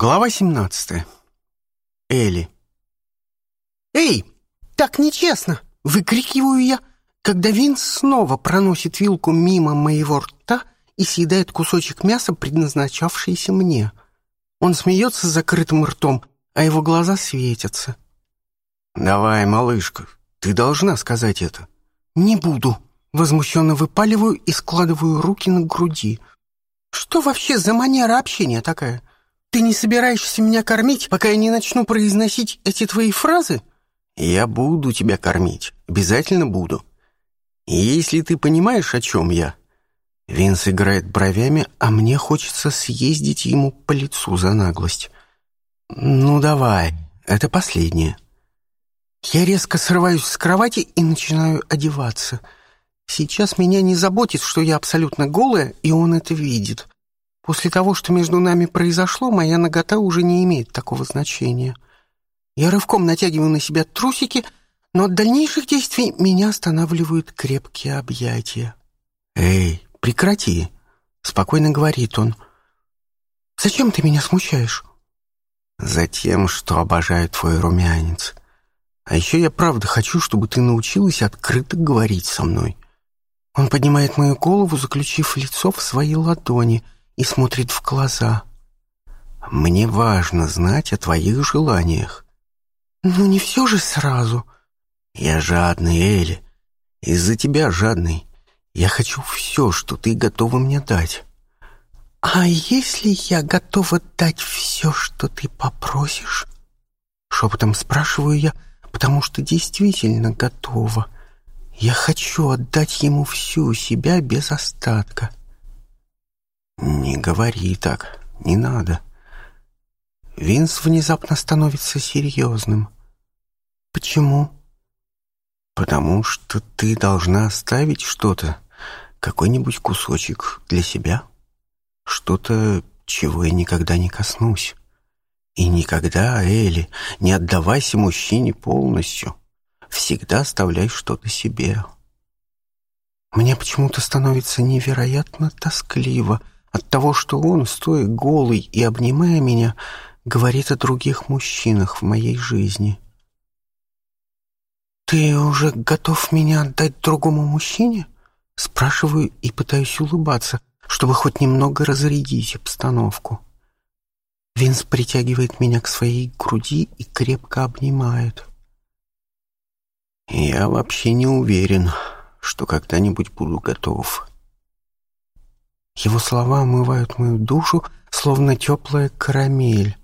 Глава 17. Эли. «Эй, так нечестно!» — выкрикиваю я, когда Винс снова проносит вилку мимо моего рта и съедает кусочек мяса, предназначавшийся мне. Он смеется с закрытым ртом, а его глаза светятся. «Давай, малышка, ты должна сказать это». «Не буду». Возмущенно выпаливаю и складываю руки на груди. «Что вообще за манера общения такая?» Ты не собираешься меня кормить, пока я не начну произносить эти твои фразы? Я буду тебя кормить, обязательно буду. Если ты понимаешь, о чем я. Винс играет бровями, а мне хочется съездить ему по лицу за наглость. Ну давай, это последнее. Я резко срываюсь с кровати и начинаю одеваться. Сейчас меня не заботит, что я абсолютно голая, и он это видит. После того, что между нами произошло, моя нагота уже не имеет такого значения. Я рывком натягиваю на себя трусики, но от дальнейших действий меня останавливают крепкие объятия. «Эй, прекрати!» — спокойно говорит он. «Зачем ты меня смущаешь?» «Затем, что обожаю твой румянец. А еще я правда хочу, чтобы ты научилась открыто говорить со мной». Он поднимает мою голову, заключив лицо в свои ладони — и смотрит в глаза. Мне важно знать о твоих желаниях. Ну не все же сразу. Я жадный, Эли. Из-за тебя жадный. Я хочу все, что ты готова мне дать. А если я готова дать все, что ты попросишь? Шепотом спрашиваю я, потому что действительно готова. Я хочу отдать ему всю себя без остатка. «Не говори так, не надо». Винс внезапно становится серьезным. «Почему?» «Потому что ты должна оставить что-то, какой-нибудь кусочек для себя, что-то, чего я никогда не коснусь. И никогда, Элли, не отдавайся мужчине полностью. Всегда оставляй что-то себе». Мне почему-то становится невероятно тоскливо — от того, что он, стоя голый и обнимая меня, говорит о других мужчинах в моей жизни. «Ты уже готов меня отдать другому мужчине?» Спрашиваю и пытаюсь улыбаться, чтобы хоть немного разрядить обстановку. Винс притягивает меня к своей груди и крепко обнимает. «Я вообще не уверен, что когда-нибудь буду готов», его слова омывают мою душу, словно теплая карамель.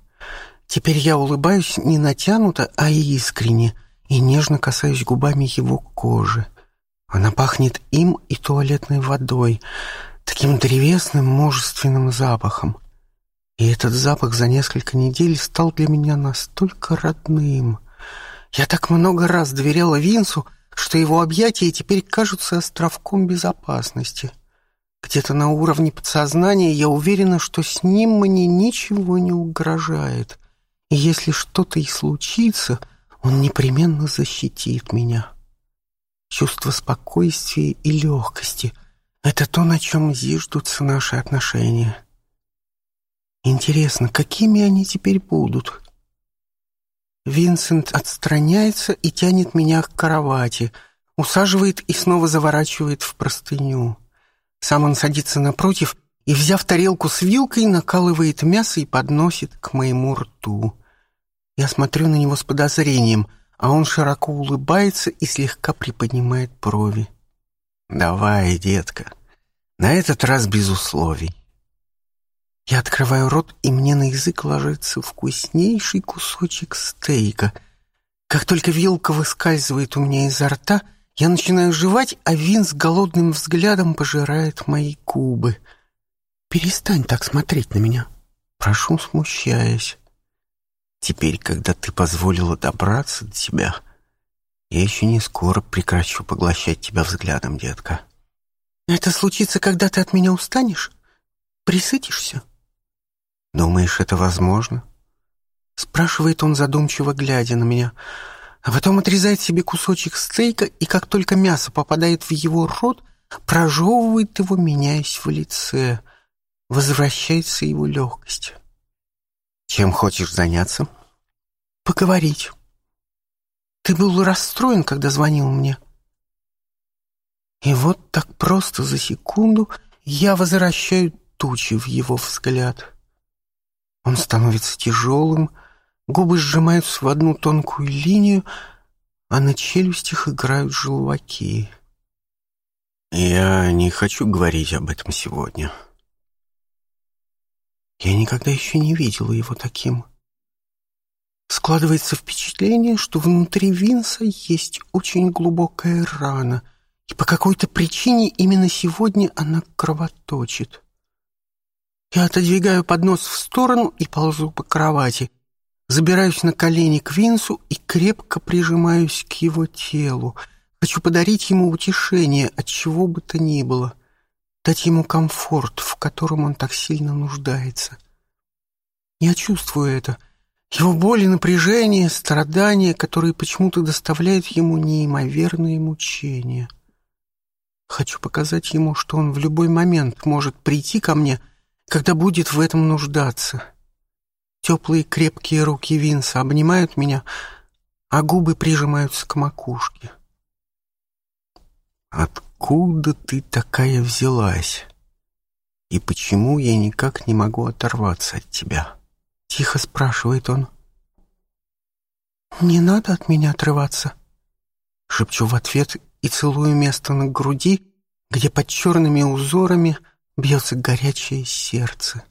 Теперь я улыбаюсь не натянуто, а искренне, и нежно касаюсь губами его кожи. Она пахнет им и туалетной водой, таким древесным, мужественным запахом. И этот запах за несколько недель стал для меня настолько родным. Я так много раз доверяла Винсу, что его объятия теперь кажутся островком безопасности. — где-то на уровне подсознания я уверена, что с ним мне ничего не угрожает. И если что-то и случится, он непременно защитит меня. Чувство спокойствия и легкости — это то, на чем зиждутся наши отношения. Интересно, какими они теперь будут? Винсент отстраняется и тянет меня к кровати, усаживает и снова заворачивает в простыню. Сам он садится напротив и, взяв тарелку с вилкой, накалывает мясо и подносит к моему рту. Я смотрю на него с подозрением, а он широко улыбается и слегка приподнимает брови. «Давай, детка, на этот раз без условий». Я открываю рот, и мне на язык ложится вкуснейший кусочек стейка. Как только вилка выскальзывает у меня изо рта — я начинаю жевать, а Вин с голодным взглядом пожирает мои губы. «Перестань так смотреть на меня!» Прошу, смущаясь. «Теперь, когда ты позволила добраться до тебя, я еще не скоро прекращу поглощать тебя взглядом, детка». «Это случится, когда ты от меня устанешь? Присытишься?» «Думаешь, это возможно?» Спрашивает он, задумчиво глядя на меня – а потом отрезает себе кусочек стейка, и как только мясо попадает в его рот, прожевывает его, меняясь в лице. Возвращается его легкость. Чем хочешь заняться? Поговорить. Ты был расстроен, когда звонил мне. И вот так просто за секунду я возвращаю тучи в его взгляд. Он становится тяжелым, Губы сжимаются в одну тонкую линию, а на челюстях играют желваки. Я не хочу говорить об этом сегодня. Я никогда еще не видела его таким. Складывается впечатление, что внутри Винса есть очень глубокая рана, и по какой-то причине именно сегодня она кровоточит. Я отодвигаю поднос в сторону и ползу по кровати — Забираюсь на колени к Винсу и крепко прижимаюсь к его телу. Хочу подарить ему утешение от чего бы то ни было, дать ему комфорт, в котором он так сильно нуждается. Я чувствую это. Его боль и напряжение, страдания, которые почему-то доставляют ему неимоверные мучения. Хочу показать ему, что он в любой момент может прийти ко мне, когда будет в этом нуждаться. — Теплые крепкие руки Винса обнимают меня, а губы прижимаются к макушке. «Откуда ты такая взялась? И почему я никак не могу оторваться от тебя?» — тихо спрашивает он. «Не надо от меня отрываться», — шепчу в ответ и целую место на груди, где под черными узорами бьется горячее сердце.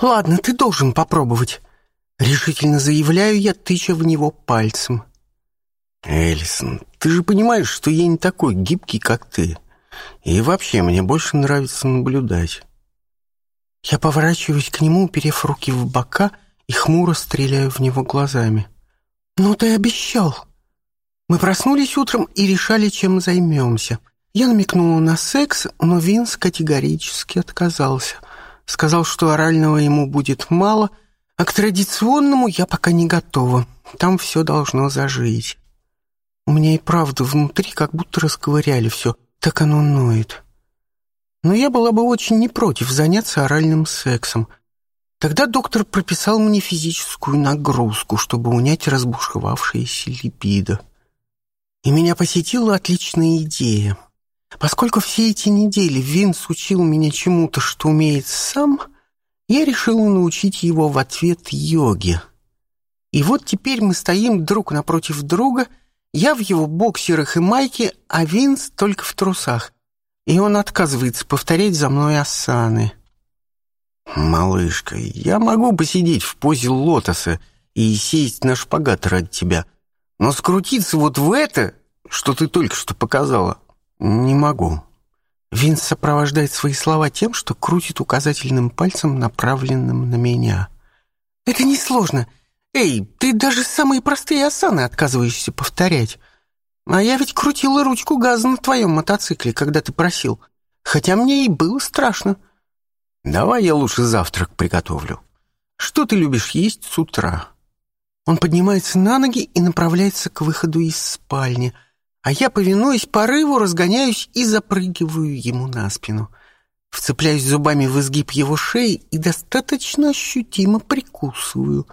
«Ладно, ты должен попробовать», — решительно заявляю я, тыча в него пальцем. Эллисон, ты же понимаешь, что я не такой гибкий, как ты. И вообще, мне больше нравится наблюдать». Я поворачиваюсь к нему, уперев руки в бока и хмуро стреляю в него глазами. «Ну ты обещал!» Мы проснулись утром и решали, чем займемся. Я намекнула на секс, но Винс категорически отказался — сказал, что орального ему будет мало, а к традиционному я пока не готова. Там все должно зажить. У меня и правда внутри как будто расковыряли все, так оно ноет. Но я была бы очень не против заняться оральным сексом. Тогда доктор прописал мне физическую нагрузку, чтобы унять разбушевавшиеся либидо. И меня посетила отличная идея — Поскольку все эти недели Винс учил меня чему-то, что умеет сам, я решил научить его в ответ йоге. И вот теперь мы стоим друг напротив друга, я в его боксерах и майке, а Винс только в трусах. И он отказывается повторять за мной асаны. «Малышка, я могу посидеть в позе лотоса и сесть на шпагат ради тебя, но скрутиться вот в это, что ты только что показала, не могу. Винс сопровождает свои слова тем, что крутит указательным пальцем, направленным на меня. «Это несложно. Эй, ты даже самые простые асаны отказываешься повторять. А я ведь крутила ручку газа на твоем мотоцикле, когда ты просил. Хотя мне и было страшно». «Давай я лучше завтрак приготовлю. Что ты любишь есть с утра?» Он поднимается на ноги и направляется к выходу из спальни – а я, повинуясь порыву, разгоняюсь и запрыгиваю ему на спину. Вцепляюсь зубами в изгиб его шеи и достаточно ощутимо прикусываю.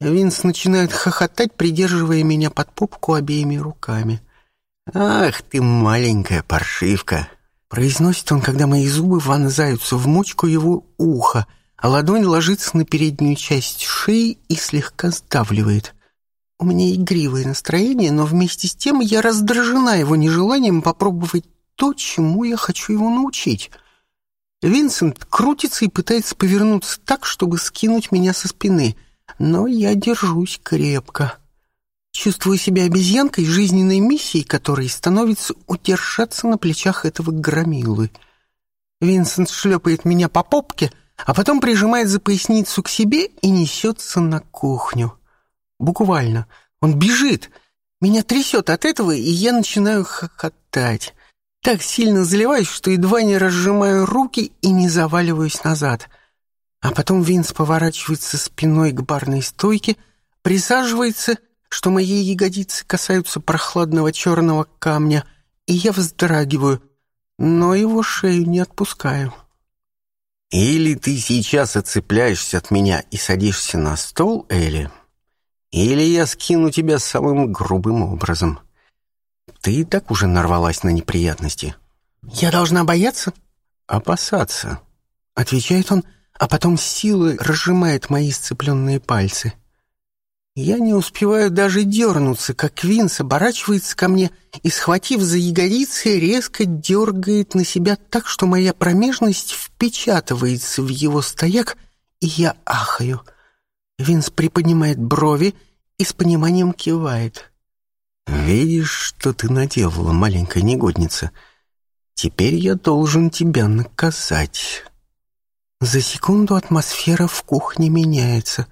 Винс начинает хохотать, придерживая меня под попку обеими руками. «Ах ты, маленькая паршивка!» Произносит он, когда мои зубы вонзаются в мочку его уха, а ладонь ложится на переднюю часть шеи и слегка сдавливает. У меня игривое настроение, но вместе с тем я раздражена его нежеланием попробовать то, чему я хочу его научить. Винсент крутится и пытается повернуться так, чтобы скинуть меня со спины, но я держусь крепко. Чувствую себя обезьянкой жизненной миссией, которой становится удержаться на плечах этого громилы. Винсент шлепает меня по попке, а потом прижимает за поясницу к себе и несется на кухню буквально. Он бежит. Меня трясет от этого, и я начинаю хохотать. Так сильно заливаюсь, что едва не разжимаю руки и не заваливаюсь назад. А потом Винс поворачивается спиной к барной стойке, присаживается, что мои ягодицы касаются прохладного черного камня, и я вздрагиваю, но его шею не отпускаю. «Или ты сейчас отцепляешься от меня и садишься на стол, Элли?» Или я скину тебя самым грубым образом. Ты и так уже нарвалась на неприятности. Я должна бояться? Опасаться. Отвечает он, а потом силы разжимает мои сцепленные пальцы. Я не успеваю даже дернуться, как Винс оборачивается ко мне и, схватив за ягодицы, резко дергает на себя так, что моя промежность впечатывается в его стояк, и я ахаю — Винс приподнимает брови и с пониманием кивает. «Видишь, что ты наделала, маленькая негодница. Теперь я должен тебя наказать». За секунду атмосфера в кухне меняется.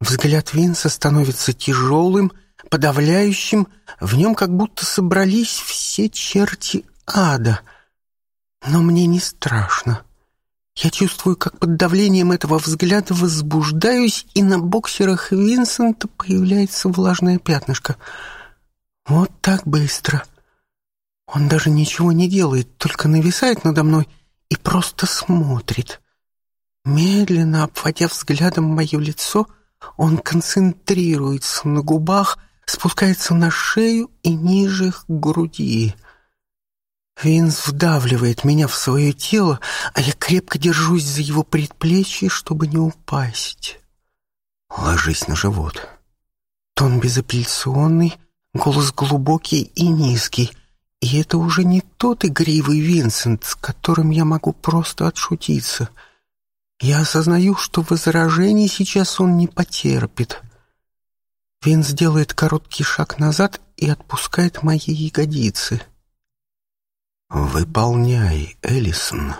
Взгляд Винса становится тяжелым, подавляющим. В нем как будто собрались все черти ада. Но мне не страшно. Я чувствую, как под давлением этого взгляда возбуждаюсь, и на боксерах Винсента появляется влажное пятнышко. Вот так быстро. Он даже ничего не делает, только нависает надо мной и просто смотрит. Медленно обводя взглядом мое лицо, он концентрируется на губах, спускается на шею и ниже к груди — Винс вдавливает меня в свое тело, а я крепко держусь за его предплечье, чтобы не упасть. Ложись на живот. Тон безапелляционный, голос глубокий и низкий. И это уже не тот игривый Винсент, с которым я могу просто отшутиться. Я осознаю, что возражений сейчас он не потерпит. Винс делает короткий шаг назад и отпускает мои ягодицы — выполняй, Элисон».